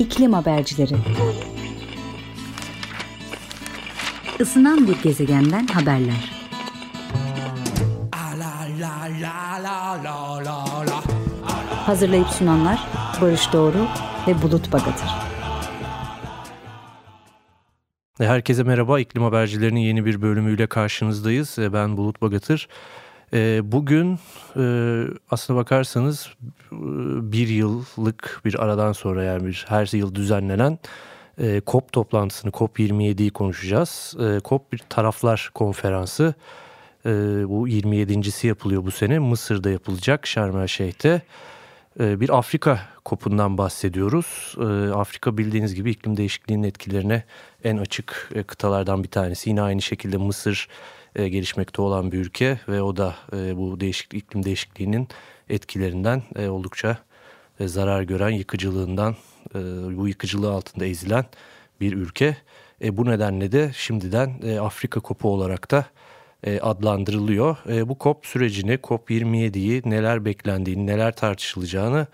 İklim Habercileri Isınan bir gezegenden haberler. Hazırlayıp sunanlar Barış Doğru ve Bulut Bagatır. Herkese merhaba. İklim Habercilerinin yeni bir bölümüyle karşınızdayız. Ben Bulut Bagatır. Ee, bugün e, aslına bakarsanız e, bir yıllık bir aradan sonra yani bir her yıl düzenlenen e, COP toplantısını COP27'yi konuşacağız. COP bir taraflar konferansı. Bu 27.si yapılıyor bu sene. Mısır'da yapılacak Şarm El Şeyh'te. Bir Afrika kopundan bahsediyoruz. Afrika bildiğiniz gibi iklim değişikliğinin etkilerine en açık kıtalardan bir tanesi. Yine aynı şekilde Mısır e, gelişmekte olan bir ülke ve o da e, bu değişiklik iklim değişikliğinin etkilerinden e, oldukça e, zarar gören yıkıcılığından e, bu yıkıcılığı altında ezilen bir ülke. E, bu nedenle de şimdiden e, Afrika Kopu olarak da e, adlandırılıyor. E, bu COP sürecini, COP27'yi neler beklendiğini, neler tartışılacağını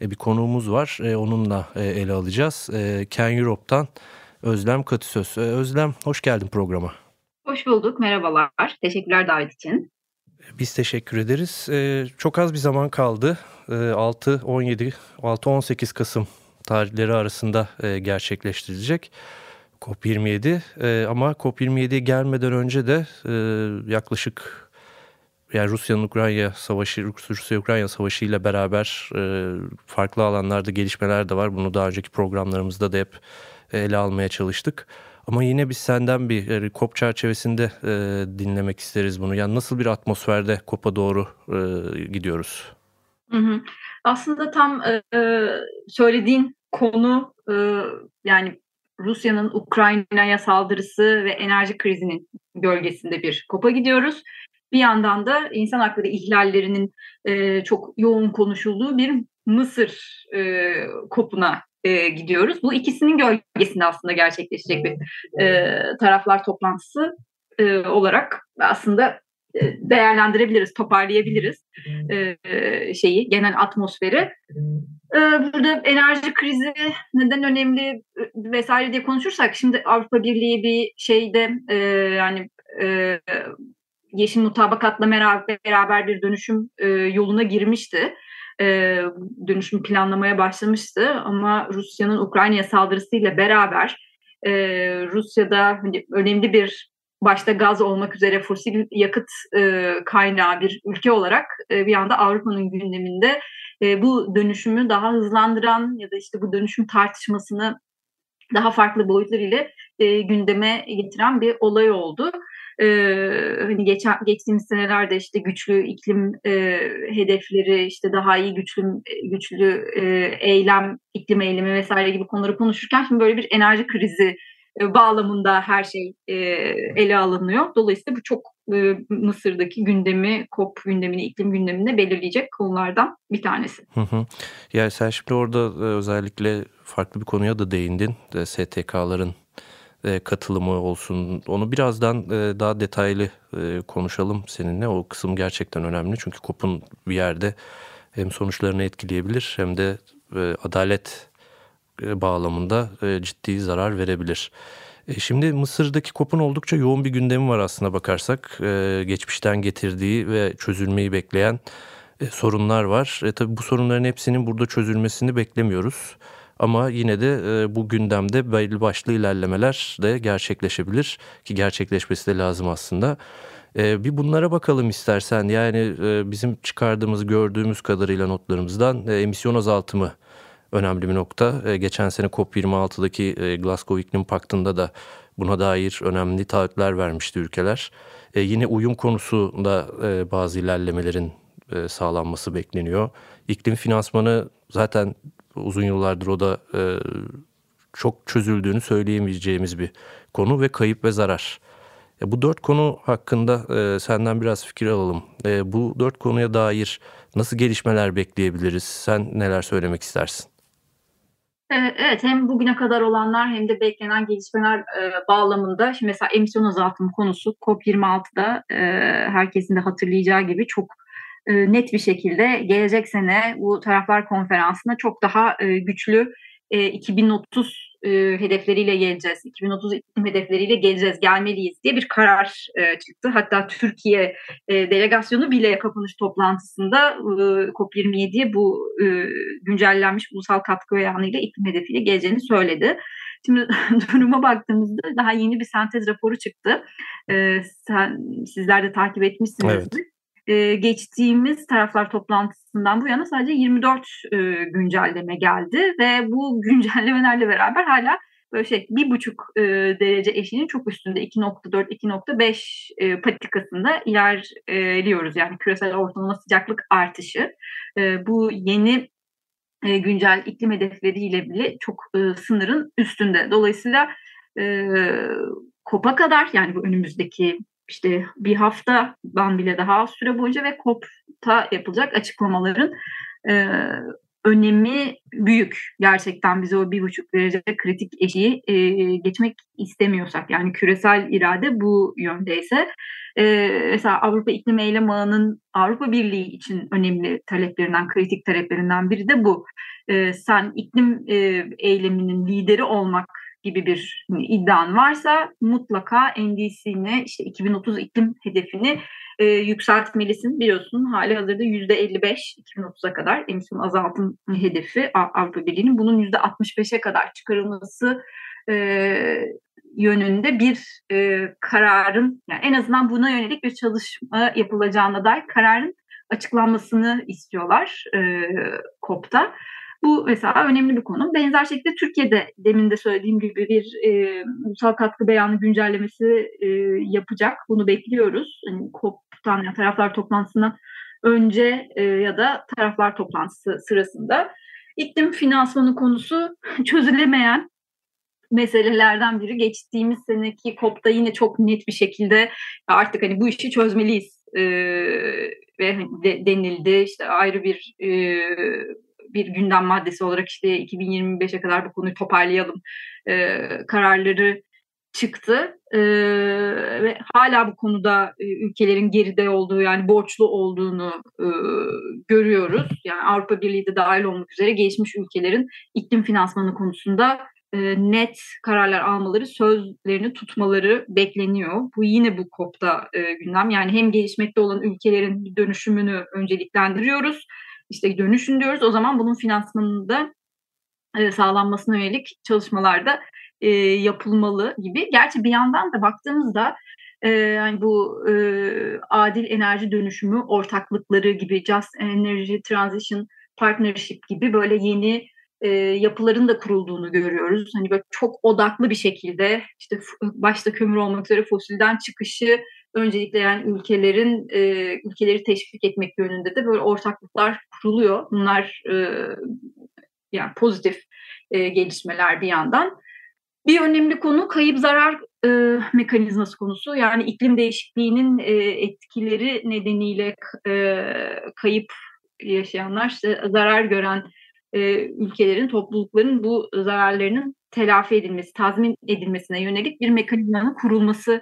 e, bir konuğumuz var. E, onunla e, ele alacağız. E, Ken Europe'dan Özlem Katısöz. E, Özlem hoş geldin programa. Hoş bulduk, merhabalar. Teşekkürler davet için. Biz teşekkür ederiz. Ee, çok az bir zaman kaldı. Ee, 6-17, 6-18 Kasım tarihleri arasında e, gerçekleştirilecek COP27. E, ama COP27'ye gelmeden önce de e, yaklaşık yani Rusya'nın Ukrayna savaşı, Rusya-Ukrayna savaşı ile beraber e, farklı alanlarda gelişmeler de var. Bunu daha önceki programlarımızda da hep ele almaya çalıştık. Ama yine biz senden bir yani COP çerçevesinde e, dinlemek isteriz bunu. Yani nasıl bir atmosferde COP'a doğru e, gidiyoruz? Hı hı. Aslında tam e, e, söylediğin konu e, yani Rusya'nın Ukrayna'ya saldırısı ve enerji krizinin gölgesinde bir COP'a gidiyoruz. Bir yandan da insan hakları ihlallerinin e, çok yoğun konuşulduğu bir Mısır e, kopuna e, gidiyoruz. Bu ikisinin gölgesinde aslında gerçekleşecek bir e, taraflar toplantısı e, olarak aslında e, değerlendirebiliriz, toparlayabiliriz e, şeyi, genel atmosferi. E, burada enerji krizi neden önemli vesaire diye konuşursak şimdi Avrupa Birliği bir şeyde e, yani e, Yeşil Mutabakat'la beraber bir dönüşüm e, yoluna girmişti e, dönüşüm planlamaya başlamıştı. Ama Rusya'nın Ukrayna'ya saldırısıyla beraber e, Rusya'da hani önemli bir başta gaz olmak üzere fosil yakıt e, kaynağı bir ülke olarak e, bir anda Avrupa'nın gündeminde e, bu dönüşümü daha hızlandıran ya da işte bu dönüşüm tartışmasını daha farklı boyutlar ile e, gündeme getiren bir olay oldu e, hani geçen geçtiğimiz senelerde işte güçlü iklim e, hedefleri işte daha iyi güçlü güçlü e, eylem iklim eylemi vesaire gibi konuları konuşurken şimdi böyle bir enerji krizi e, bağlamında her şey e, ele alınıyor. Dolayısıyla bu çok e, Mısır'daki gündemi, COP gündemini, iklim gündemini belirleyecek konulardan bir tanesi. Hı hı. Yani sen şimdi orada e, özellikle farklı bir konuya da değindin. E, STK'ların e, katılımı olsun. Onu birazdan e, daha detaylı e, konuşalım seninle. O kısım gerçekten önemli. Çünkü kopun bir yerde hem sonuçlarını etkileyebilir hem de adalet bağlamında ciddi zarar verebilir. Şimdi Mısır'daki kopun oldukça yoğun bir gündemi var aslında bakarsak. Geçmişten getirdiği ve çözülmeyi bekleyen sorunlar var. E, tabii bu sorunların hepsinin burada çözülmesini beklemiyoruz. Ama yine de e, bu gündemde belli başlı ilerlemeler de gerçekleşebilir ki gerçekleşmesi de lazım aslında. E, bir bunlara bakalım istersen yani e, bizim çıkardığımız gördüğümüz kadarıyla notlarımızdan e, emisyon azaltımı önemli bir nokta. E, geçen sene COP26'daki e, Glasgow İklim Paktı'nda da buna dair önemli taahhütler vermişti ülkeler. E, yine uyum konusunda e, bazı ilerlemelerin e, sağlanması bekleniyor. İklim finansmanı zaten uzun yıllardır o da e, çok çözüldüğünü söyleyemeyeceğimiz bir konu ve kayıp ve zarar. E, bu dört konu hakkında e, senden biraz fikir alalım. E, bu dört konuya dair nasıl gelişmeler bekleyebiliriz? Sen neler söylemek istersin? E, evet hem bugüne kadar olanlar hem de beklenen gelişmeler e, bağlamında şimdi mesela emisyon azaltımı konusu COP26'da e, herkesin de hatırlayacağı gibi çok e, net bir şekilde gelecek sene bu taraflar konferansında çok daha e, güçlü e, 2030 e, hedefleriyle geleceğiz, 2030 iklim hedefleriyle geleceğiz, gelmeliyiz diye bir karar e, çıktı. Hatta Türkiye e, delegasyonu bile kapanış toplantısında e, COP27'ye bu e, güncellenmiş ulusal katkı beyanıyla iklim hedefiyle geleceğini söyledi. Şimdi duruma baktığımızda daha yeni bir sentez raporu çıktı. Ee, sen, sizler de takip etmişsiniz. Evet. Ee, geçtiğimiz taraflar toplantısından bu yana sadece 24 e, güncelleme geldi ve bu güncellemelerle beraber hala böyle şey bir buçuk e, derece eşiğinin çok üstünde 2.4-2.5 e, patikasında ilerliyoruz. Yani küresel ortalama sıcaklık artışı. E, bu yeni e, güncel iklim hedefleriyle bile çok e, sınırın üstünde. Dolayısıyla e, COP'a kadar yani bu önümüzdeki işte bir haftadan bile daha az süre boyunca ve COP'ta yapılacak açıklamaların e, önemi büyük. Gerçekten biz o bir buçuk derece kritik eşiği e, geçmek istemiyorsak yani küresel irade bu yöndeyse e, mesela Avrupa İklim Eylem Ağı'nın Avrupa Birliği için önemli taleplerinden, kritik taleplerinden biri de bu. E, sen iklim e, eyleminin lideri olmak gibi bir iddian varsa mutlaka NDC'ne işte 2030 iklim hedefini e, yükseltmelisin. Biliyorsun hali hazırda %55 2030'a kadar emisyon azaltım hedefi Avrupa Birliği'nin bunun %65'e kadar çıkarılması e, yönünde bir e, kararın yani en azından buna yönelik bir çalışma yapılacağına dair kararın açıklanmasını istiyorlar e, COP'ta. Bu mesela önemli bir konu. Benzer şekilde Türkiye'de demin de söylediğim gibi bir e, ulusal katkı beyanı güncellemesi e, yapacak. Bunu bekliyoruz. Yani COP'tan yani taraflar toplantısından önce e, ya da taraflar toplantısı sırasında. İklim finansmanı konusu çözülemeyen meselelerden biri. Geçtiğimiz seneki COP'ta yine çok net bir şekilde artık hani bu işi çözmeliyiz e, ve hani de, denildi. İşte ayrı bir e, bir gündem maddesi olarak işte 2025'e kadar bu konuyu toparlayalım e, kararları çıktı e, ve hala bu konuda e, ülkelerin geride olduğu yani borçlu olduğunu e, görüyoruz. Yani Avrupa Birliği de dahil olmak üzere gelişmiş ülkelerin iklim finansmanı konusunda e, net kararlar almaları, sözlerini tutmaları bekleniyor. Bu yine bu COP'ta e, gündem. Yani hem gelişmekte olan ülkelerin dönüşümünü önceliklendiriyoruz işte dönüşün diyoruz. O zaman bunun finansmanında e, sağlanmasına yönelik çalışmalarda e, yapılmalı gibi. Gerçi bir yandan da baktığımızda e, yani bu e, adil enerji dönüşümü ortaklıkları gibi Just Energy Transition Partnership gibi böyle yeni e, yapıların da kurulduğunu görüyoruz. Hani böyle çok odaklı bir şekilde işte başta kömür olmak üzere fosilden çıkışı öncelikleyen ülkelerin e, ülkeleri teşvik etmek yönünde de böyle ortaklıklar kuruluyor. Bunlar e, yani pozitif e, gelişmeler bir yandan. Bir önemli konu kayıp zarar e, mekanizması konusu. Yani iklim değişikliğinin e, etkileri nedeniyle e, kayıp yaşayanlar, işte zarar gören e, ülkelerin, toplulukların bu zararlarının telafi edilmesi, tazmin edilmesine yönelik bir mekanizmanın kurulması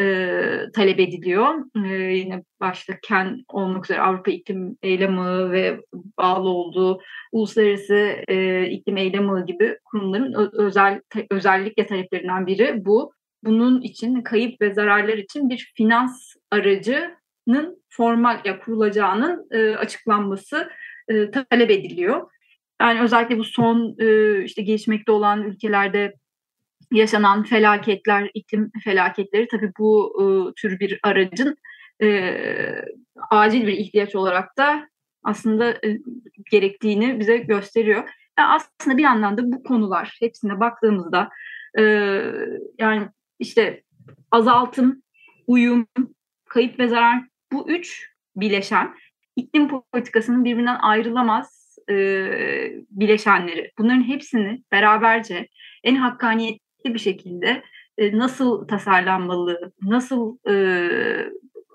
e, talep ediliyor. E, yine başta KEN olmak üzere Avrupa İklim Eylemi ve bağlı olduğu uluslararası e, iklim eylemi gibi kurumların özel özellikle taleplerinden biri bu. Bunun için kayıp ve zararlar için bir finans aracının formal ya kurulacağının e, açıklanması e, talep ediliyor. Yani özellikle bu son e, işte gelişmekte olan ülkelerde yaşanan felaketler, iklim felaketleri tabii bu e, tür bir aracın e, acil bir ihtiyaç olarak da aslında e, gerektiğini bize gösteriyor. Yani aslında bir yandan da bu konular hepsine baktığımızda yani işte azaltım, uyum, kayıp ve zarar bu üç bileşen iklim politikasının birbirinden ayrılamaz e, bileşenleri. Bunların hepsini beraberce en hakkaniyetli bir şekilde e, nasıl tasarlanmalı, nasıl e,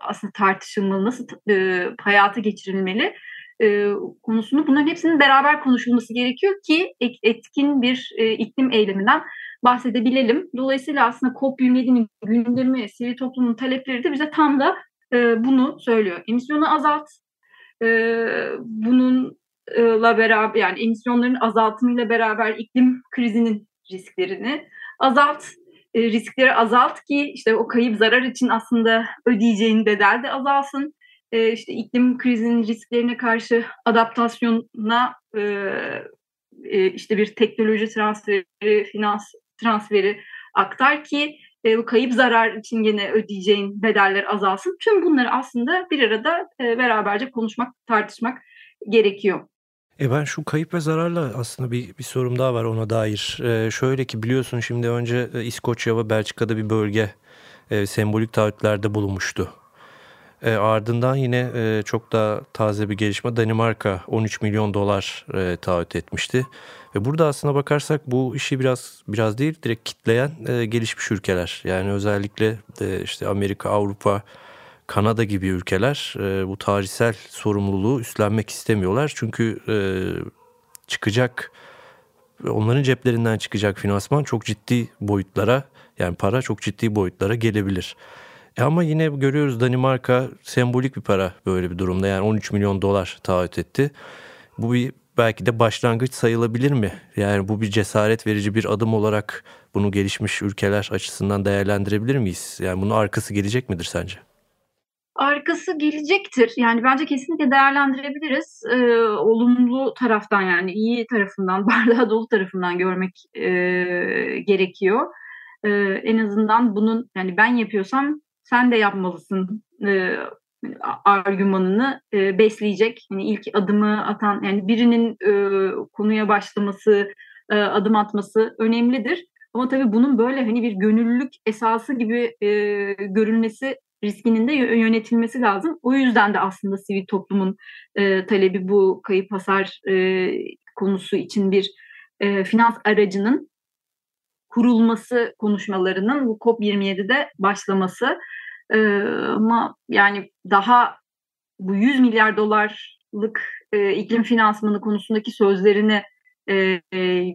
aslında tartışılmalı, nasıl e, hayata geçirilmeli e, konusunu bunların hepsinin beraber konuşulması gerekiyor ki etkin bir e, iklim eyleminden bahsedebilelim. Dolayısıyla aslında COP27'nin gündemi, sivil toplumun talepleri de bize tam da e, bunu söylüyor. Emisyonu azalt, e, bunun azaltımla beraber yani emisyonların azaltımıyla beraber iklim krizinin risklerini azalt e, riskleri azalt ki işte o kayıp zarar için aslında ödeyeceğin bedel de azalsın. E, işte iklim krizinin risklerine karşı adaptasyona e, işte bir teknoloji transferi, finans transferi aktar ki bu kayıp zarar için yine ödeyeceğin bedeller azalsın. Tüm bunları aslında bir arada beraberce konuşmak, tartışmak gerekiyor. E ben şu kayıp ve zararla aslında bir, bir sorum daha var ona dair. E, şöyle ki biliyorsun şimdi önce e, İskoçya ve Belçika'da bir bölge e, sembolik taahhütlerde bulunmuştu. E, ardından yine e, çok daha taze bir gelişme Danimarka 13 milyon dolar e, taahhüt etmişti. Ve burada aslına bakarsak bu işi biraz biraz değil direkt kitleyen e, gelişmiş ülkeler. Yani özellikle e, işte Amerika, Avrupa, Kanada gibi ülkeler e, bu tarihsel sorumluluğu üstlenmek istemiyorlar. Çünkü e, çıkacak onların ceplerinden çıkacak finansman çok ciddi boyutlara yani para çok ciddi boyutlara gelebilir. E ama yine görüyoruz Danimarka sembolik bir para böyle bir durumda. Yani 13 milyon dolar taahhüt etti. Bu bir belki de başlangıç sayılabilir mi? Yani bu bir cesaret verici bir adım olarak bunu gelişmiş ülkeler açısından değerlendirebilir miyiz? Yani bunun arkası gelecek midir sence? Arkası gelecektir. Yani bence kesinlikle değerlendirebiliriz. Ee, olumlu taraftan yani iyi tarafından, bardağı dolu tarafından görmek e, gerekiyor. Ee, en azından bunun yani ben yapıyorsam sen de yapmalısın e, argümanını e, besleyecek. Yani ilk adımı atan yani birinin e, konuya başlaması, e, adım atması önemlidir. Ama tabii bunun böyle hani bir gönüllülük esası gibi e, görülmesi riskinin de yönetilmesi lazım. O yüzden de aslında sivil toplumun e, talebi bu kayıp hasar e, konusu için bir e, finans aracının kurulması konuşmalarının bu COP27'de başlaması. E, ama yani daha bu 100 milyar dolarlık e, iklim finansmanı konusundaki sözlerini e, e,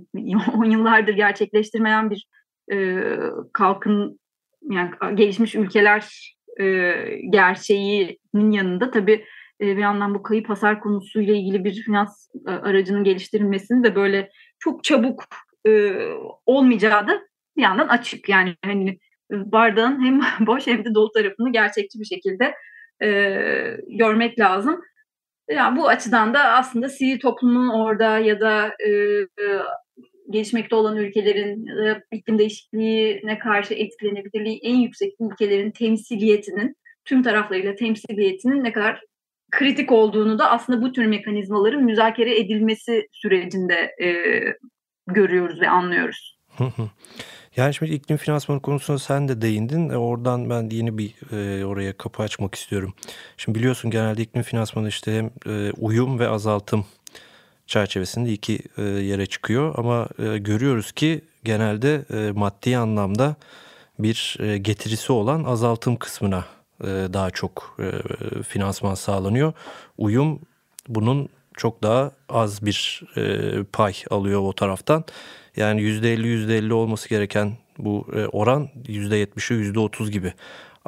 yıllardır gerçekleştirmeyen bir e, kalkın yani gelişmiş ülkeler e, gerçeğinin yanında tabii e, bir yandan bu kayıp hasar konusuyla ilgili bir finans e, aracının geliştirilmesini de böyle çok çabuk e, olmayacağı da bir yandan açık. Yani hani bardağın hem boş hem de dolu tarafını gerçekçi bir şekilde e, görmek lazım. Yani bu açıdan da aslında sivil toplumun orada ya da e, gelişmekte olan ülkelerin e, iklim değişikliğine karşı etkilenebilirliği en yüksek ülkelerin temsiliyetinin tüm taraflarıyla temsiliyetinin ne kadar kritik olduğunu da aslında bu tür mekanizmaların müzakere edilmesi sürecinde e, görüyoruz ve anlıyoruz. Yani şimdi iklim finansmanı konusuna sen de değindin. E, oradan ben yeni bir e, oraya kapı açmak istiyorum. Şimdi biliyorsun genelde iklim finansmanı işte hem e, uyum ve azaltım çerçevesinde iki e, yere çıkıyor. Ama e, görüyoruz ki genelde e, maddi anlamda bir getirisi olan azaltım kısmına daha çok finansman sağlanıyor. Uyum bunun çok daha az bir pay alıyor o taraftan. Yani %50 %50 olması gereken bu oran %70'i %30 gibi.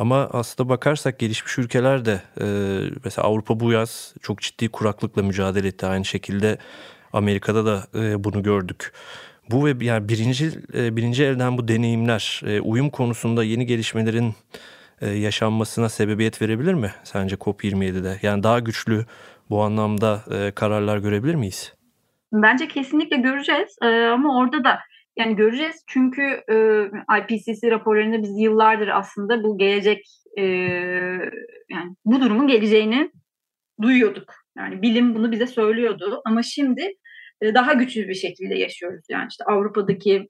Ama aslında bakarsak gelişmiş ülkeler de e, mesela Avrupa bu yaz çok ciddi kuraklıkla mücadele etti. Aynı şekilde Amerika'da da e, bunu gördük. Bu ve yani birinci e, birinci elden bu deneyimler e, uyum konusunda yeni gelişmelerin e, yaşanmasına sebebiyet verebilir mi sence COP27'de? Yani daha güçlü bu anlamda e, kararlar görebilir miyiz? Bence kesinlikle göreceğiz ee, ama orada da yani göreceğiz çünkü e, IPCC raporlarında biz yıllardır aslında bu gelecek e, yani bu durumun geleceğini duyuyorduk. Yani bilim bunu bize söylüyordu ama şimdi e, daha güçlü bir şekilde yaşıyoruz. Yani işte Avrupa'daki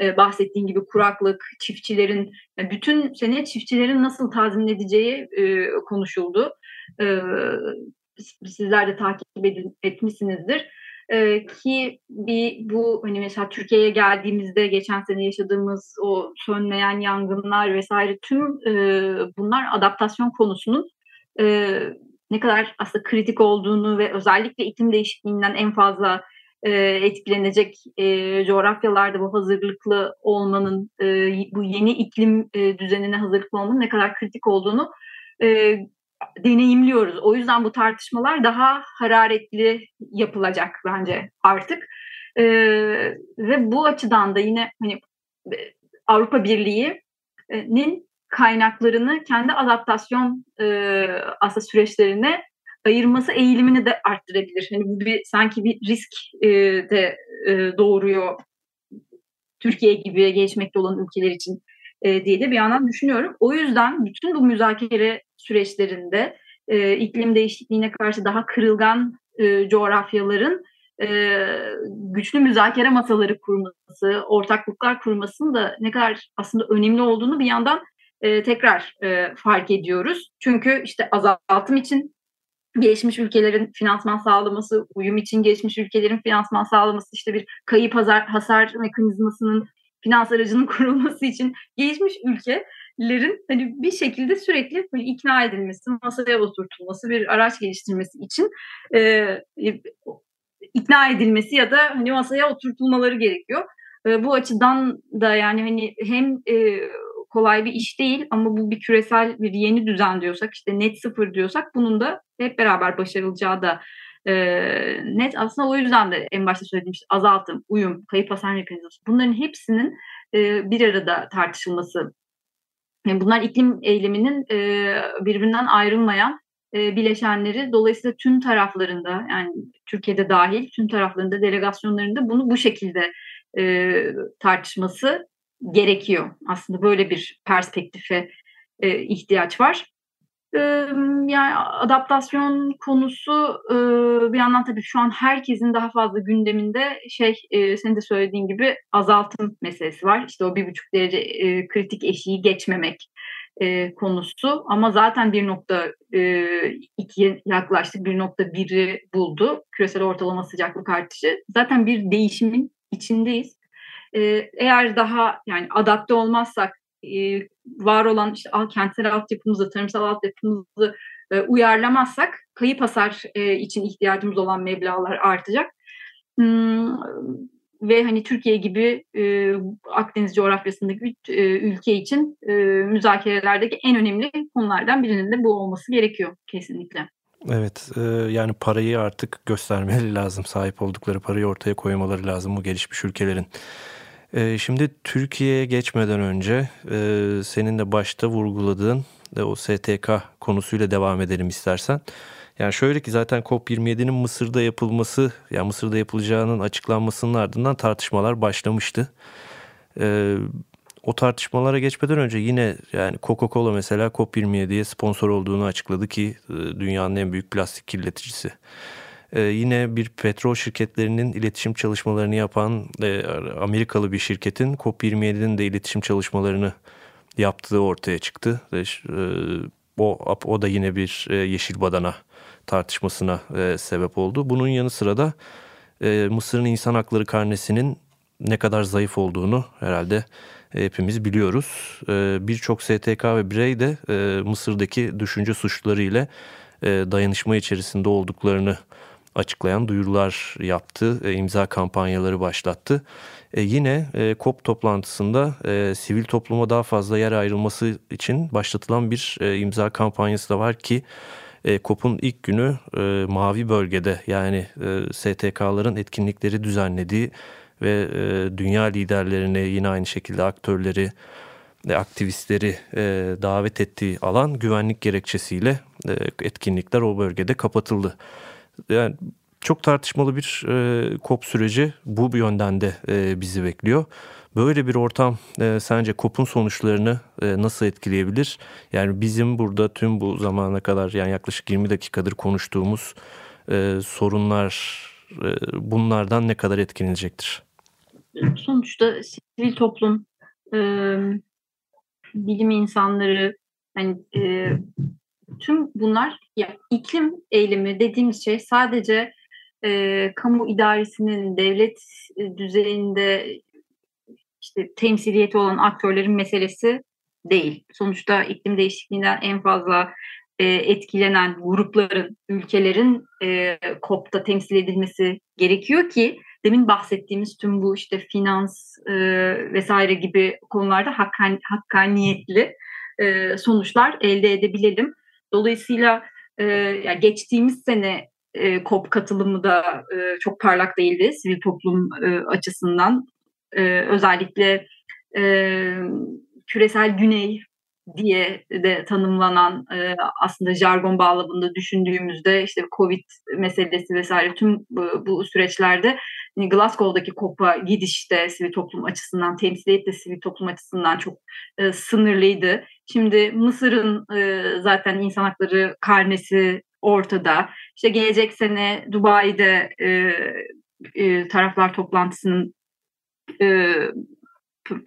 e, bahsettiğin gibi kuraklık, çiftçilerin, yani bütün sene çiftçilerin nasıl tazmin edeceği e, konuşuldu. E, sizler de takip edin, etmişsinizdir e, ki bir bu hani mesela Türkiye'ye geldiğimizde geçen sene yaşadığımız o sönmeyen yangınlar vesaire tüm e, bunlar adaptasyon konusunun e, ne kadar aslında kritik olduğunu ve özellikle iklim değişikliğinden en fazla e, etkilenecek e, coğrafyalarda bu hazırlıklı olmanın, e, bu yeni iklim e, düzenine hazırlıklı olmanın ne kadar kritik olduğunu e, deneyimliyoruz. O yüzden bu tartışmalar daha hararetli yapılacak bence artık. E, ve bu açıdan da yine hani e, Avrupa Birliği'nin kaynaklarını kendi adaptasyon e, aslında süreçlerine ayırması eğilimini de arttırabilir. Hani bu bir sanki bir risk e, de e, doğuruyor Türkiye gibi gelişmekte olan ülkeler için e, diye de bir yandan düşünüyorum. O yüzden bütün bu müzakere süreçlerinde e, iklim değişikliğine karşı daha kırılgan e, coğrafyaların e, güçlü müzakere masaları kurması, ortaklıklar kurmasının da ne kadar aslında önemli olduğunu bir yandan e, tekrar e, fark ediyoruz. Çünkü işte azaltım için gelişmiş ülkelerin finansman sağlaması, uyum için gelişmiş ülkelerin finansman sağlaması, işte bir kayıp hasar, hasar mekanizmasının finans aracının kurulması için gelişmiş ülkelerin hani bir şekilde sürekli böyle ikna edilmesi, masaya oturtulması, bir araç geliştirmesi için e, ikna edilmesi ya da hani masaya oturtulmaları gerekiyor. E, bu açıdan da yani hani hem e, kolay bir iş değil ama bu bir küresel bir yeni düzen diyorsak işte net sıfır diyorsak bunun da hep beraber başarılacağı da e, net aslında o yüzden de en başta söylediğim işte azaltım, uyum, kayıp hasar mekanizması bunların hepsinin bir arada tartışılması. Yani bunlar iklim eyleminin e, birbirinden ayrılmayan e, bileşenleri dolayısıyla tüm taraflarında yani Türkiye'de dahil tüm taraflarında delegasyonlarında bunu bu şekilde e, tartışması gerekiyor. Aslında böyle bir perspektife ihtiyaç var. Yani adaptasyon konusu e, bir yandan tabii şu an herkesin daha fazla gündeminde şey e, senin de söylediğin gibi azaltım meselesi var. İşte o bir buçuk derece e, kritik eşiği geçmemek e, konusu. Ama zaten bir nokta e, ikiye yaklaştık bir nokta biri buldu. Küresel ortalama sıcaklık artışı. Zaten bir değişimin içindeyiz. E, eğer daha yani adapte olmazsak var olan işte kentsel altyapımızı, tarımsal altyapımızı e, uyarlamazsak kayıp hasar e, için ihtiyacımız olan meblağlar artacak. Hmm, ve hani Türkiye gibi e, Akdeniz coğrafyasındaki e, ülke için müzakerelerdeki en önemli konulardan birinin de bu olması gerekiyor kesinlikle. Evet yani parayı artık göstermeleri lazım sahip oldukları parayı ortaya koymaları lazım bu gelişmiş ülkelerin. Şimdi Türkiye'ye geçmeden önce senin de başta vurguladığın e, o STK konusuyla devam edelim istersen. Yani şöyle ki zaten COP27'nin Mısır'da yapılması, yani Mısır'da yapılacağının açıklanmasının ardından tartışmalar başlamıştı. Ee, o tartışmalara geçmeden önce yine yani Coca-Cola mesela COP27'ye sponsor olduğunu açıkladı ki e, dünyanın en büyük plastik kirleticisi. Ee, yine bir petrol şirketlerinin iletişim çalışmalarını yapan e, Amerikalı bir şirketin COP27'nin de iletişim çalışmalarını yaptığı ortaya çıktı. E, o, o da yine bir e, yeşil badana tartışmasına e, sebep oldu. Bunun yanı sıra da e, Mısır'ın insan hakları karnesinin ne kadar zayıf olduğunu herhalde hepimiz biliyoruz. E, Birçok STK ve birey de e, Mısır'daki düşünce suçları ile e, dayanışma içerisinde olduklarını açıklayan duyurular yaptı, e, imza kampanyaları başlattı. E, yine e, COP toplantısında e, sivil topluma daha fazla yer ayrılması için başlatılan bir e, imza kampanyası da var ki e, COP'un ilk günü e, Mavi Bölgede yani e, STK'ların etkinlikleri düzenlediği ve e, dünya liderlerini yine aynı şekilde aktörleri e, aktivistleri e, davet ettiği alan güvenlik gerekçesiyle e, etkinlikler o bölgede kapatıldı yani çok tartışmalı bir e, kop süreci bu yönden de e, bizi bekliyor. Böyle bir ortam e, sence kopun sonuçlarını e, nasıl etkileyebilir? Yani bizim burada tüm bu zamana kadar yani yaklaşık 20 dakikadır konuştuğumuz e, sorunlar e, bunlardan ne kadar etkilenecektir? Sonuçta sivil toplum, e, bilim insanları, yani e, tüm bunlar ya iklim eylemi dediğimiz şey sadece e, kamu idaresinin devlet e, düzeyinde işte temsiliyeti olan aktörlerin meselesi değil. Sonuçta iklim değişikliğinden en fazla e, etkilenen grupların, ülkelerin e, COP'ta temsil edilmesi gerekiyor ki demin bahsettiğimiz tüm bu işte finans e, vesaire gibi konularda hakkan, hakkaniyetli e, sonuçlar elde edebilelim. Dolayısıyla e, yani geçtiğimiz sene e, COP katılımı da e, çok parlak değildi sivil toplum e, açısından. E, özellikle e, küresel güney diye de tanımlanan e, aslında jargon bağlamında düşündüğümüzde işte Covid meselesi vesaire tüm bu, süreçlerde hani Glasgow'daki COP'a gidişte sivil toplum açısından, temsiliyet de sivil toplum açısından çok e, sınırlıydı. Şimdi Mısır'ın e, zaten insan hakları karnesi ortada. İşte gelecek sene Dubai'de taraflar toplantısının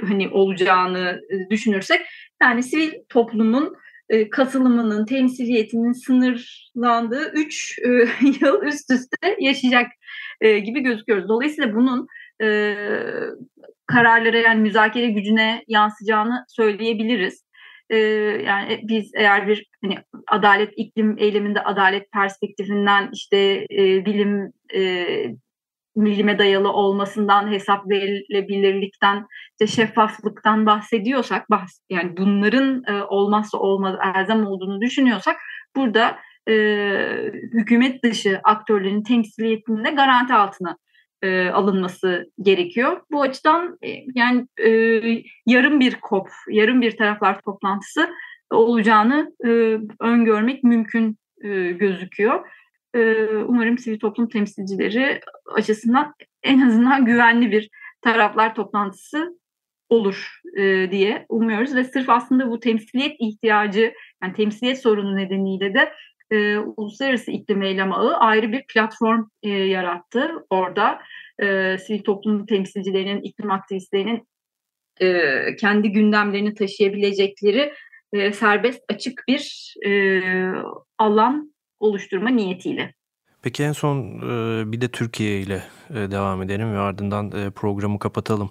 hani olacağını düşünürsek yani sivil toplumun e, katılımının, temsiliyetinin sınırlandığı 3 e, yıl üst üste yaşayacak e, gibi gözüküyoruz. Dolayısıyla bunun e, kararlara yani müzakere gücüne yansıyacağını söyleyebiliriz. E, yani biz eğer bir hani adalet iklim eyleminde adalet perspektifinden işte e, bilim e, bilime dayalı olmasından, hesap verilebilirlikten, işte şeffaflıktan bahsediyorsak, bahs yani bunların e, olmazsa olmaz elzem olduğunu düşünüyorsak burada e, hükümet dışı aktörlerin temsiliyetinin de garanti altına e, alınması gerekiyor. Bu açıdan e, yani e, yarım bir kop, yarım bir taraflar toplantısı olacağını e, öngörmek mümkün e, gözüküyor. Ee, umarım sivil toplum temsilcileri açısından en azından güvenli bir taraflar toplantısı olur e, diye umuyoruz ve sırf aslında bu temsiliyet ihtiyacı yani temsiliyet sorunu nedeniyle de e, Uluslararası İklim Eylem Ağı ayrı bir platform e, yarattı. Orada e, sivil toplum temsilcilerinin, iklim aktivistlerinin e, kendi gündemlerini taşıyabilecekleri e, serbest açık bir e, alan oluşturma niyetiyle. Peki en son e, bir de Türkiye ile e, devam edelim ve ardından e, programı kapatalım.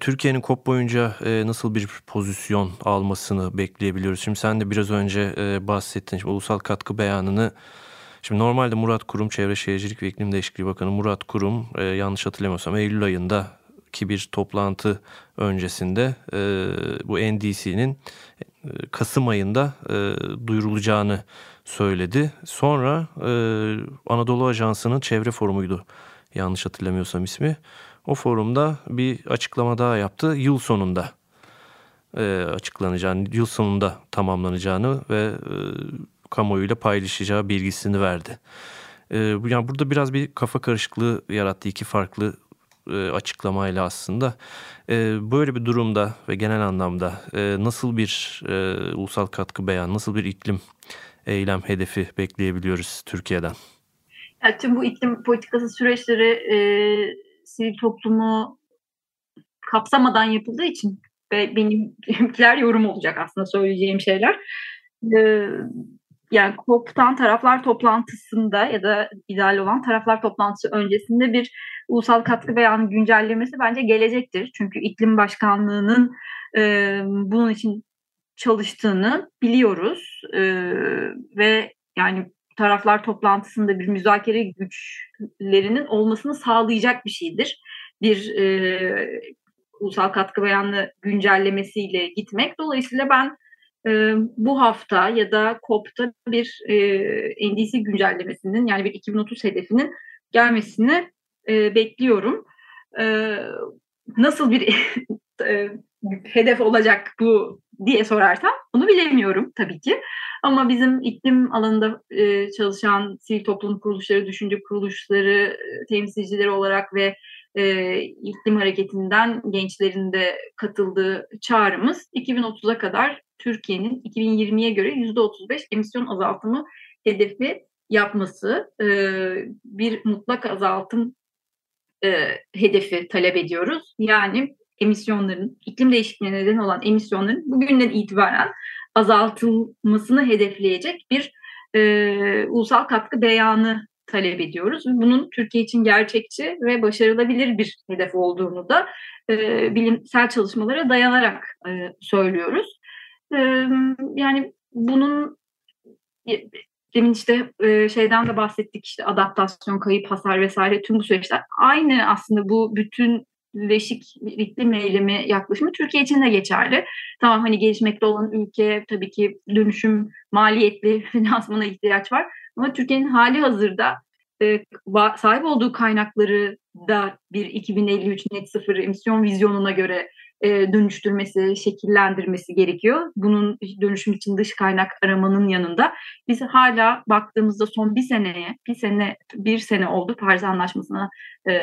Türkiye'nin COP boyunca nasıl bir pozisyon almasını bekleyebiliyoruz? Şimdi sen de biraz önce bahsettin. Şimdi ulusal katkı beyanını Şimdi normalde Murat Kurum Çevre Şehircilik ve İklim Değişikliği Bakanı Murat Kurum yanlış hatırlamıyorsam Eylül ayında ki bir toplantı öncesinde bu NDC'nin Kasım ayında duyurulacağını söyledi. Sonra e, Anadolu Ajansı'nın çevre forumuydu yanlış hatırlamıyorsam ismi. O forumda bir açıklama daha yaptı. Yıl sonunda e, açıklanacağını, yıl sonunda tamamlanacağını ve e, kamuoyuyla paylaşacağı bilgisini verdi. E, yani burada biraz bir kafa karışıklığı yarattı iki farklı e, açıklamayla aslında. E, böyle bir durumda ve genel anlamda e, nasıl bir e, ulusal katkı beyan, nasıl bir iklim eylem hedefi bekleyebiliyoruz Türkiye'den? Yani tüm bu iklim politikası süreçleri e, sivil toplumu kapsamadan yapıldığı için ve benimkiler yorum olacak aslında söyleyeceğim şeyler. E, yani COP'tan taraflar toplantısında ya da ideal olan taraflar toplantısı öncesinde bir ulusal katkı beyanı güncellemesi bence gelecektir. Çünkü iklim başkanlığının e, bunun için çalıştığını biliyoruz e, ve yani taraflar toplantısında bir müzakere güçlerinin olmasını sağlayacak bir şeydir. Bir e, ulusal katkı beyanlı güncellemesiyle gitmek. Dolayısıyla ben e, bu hafta ya da COP'ta bir e, NDC güncellemesinin yani bir 2030 hedefinin gelmesini e, bekliyorum. E, nasıl bir e, hedef olacak bu diye sorarsam bunu bilemiyorum tabii ki. Ama bizim iklim alanında e, çalışan sivil toplum kuruluşları, düşünce kuruluşları, e, temsilcileri olarak ve e, iklim hareketinden gençlerin de katıldığı çağrımız 2030'a kadar Türkiye'nin 2020'ye göre %35 emisyon azaltımı hedefi yapması, e, bir mutlak azaltım e, hedefi talep ediyoruz. Yani emisyonların, iklim değişikliğine neden olan emisyonların bugünden itibaren azaltılmasını hedefleyecek bir e, ulusal katkı beyanı talep ediyoruz. Bunun Türkiye için gerçekçi ve başarılabilir bir hedef olduğunu da e, bilimsel çalışmalara dayanarak e, söylüyoruz. E, yani bunun demin işte e, şeyden de bahsettik işte adaptasyon, kayıp, hasar vesaire tüm bu süreçler aynı aslında bu bütün iklim eylemi yaklaşımı Türkiye için de geçerli. Tamam hani gelişmekte olan ülke tabii ki dönüşüm maliyetli finansmana ihtiyaç var. Ama Türkiye'nin hali hazırda e, sahip olduğu kaynakları da bir 2053 net sıfır emisyon vizyonuna göre e, dönüştürmesi, şekillendirmesi gerekiyor. Bunun dönüşüm için dış kaynak aramanın yanında biz hala baktığımızda son bir seneye, bir sene bir sene oldu Paris Anlaşması'na e,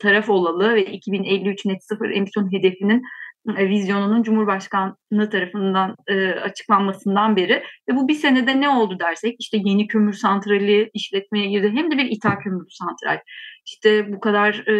taraf olalı ve 2053 net sıfır emisyon hedefinin vizyonunun Cumhurbaşkanlığı tarafından e, açıklanmasından beri ve bu bir senede ne oldu dersek işte yeni kömür santrali işletmeye girdi hem de bir ithal kömür santral işte bu kadar e,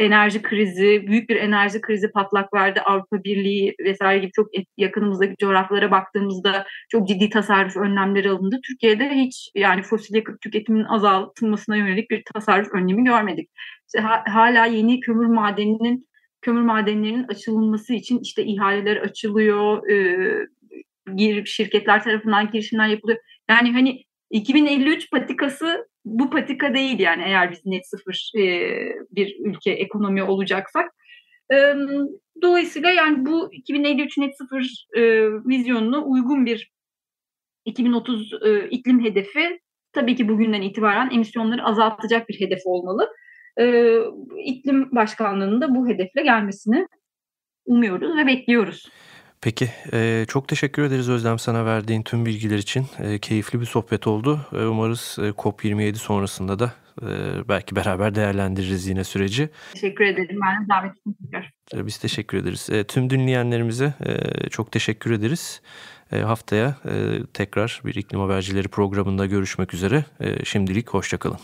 enerji krizi, büyük bir enerji krizi patlak verdi. Avrupa Birliği vesaire gibi çok yakınımızdaki coğrafyalara baktığımızda çok ciddi tasarruf önlemleri alındı. Türkiye'de hiç yani fosil yakıt tüketiminin azaltılmasına yönelik bir tasarruf önlemi görmedik. İşte hala yeni kömür madeninin kömür madenlerinin açılması için işte ihaleler açılıyor, e, şirketler tarafından girişimler yapılıyor. Yani hani 2053 patikası bu patika değil yani eğer biz net sıfır e, bir ülke ekonomi olacaksak. E, dolayısıyla yani bu 2053 net sıfır e, vizyonuna uygun bir 2030 e, iklim hedefi tabii ki bugünden itibaren emisyonları azaltacak bir hedef olmalı. E, iklim başkanlığının da bu hedefle gelmesini umuyoruz ve bekliyoruz. Peki e, çok teşekkür ederiz Özlem sana verdiğin tüm bilgiler için. E, keyifli bir sohbet oldu. E, umarız e, COP27 sonrasında da e, belki beraber değerlendiririz yine süreci. Teşekkür ederim. Ben davet tekrar. E, biz teşekkür ederiz. E, tüm dinleyenlerimize e, çok teşekkür ederiz. E, haftaya e, tekrar bir iklim habercileri programında görüşmek üzere. E, şimdilik hoşçakalın.